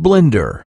blender.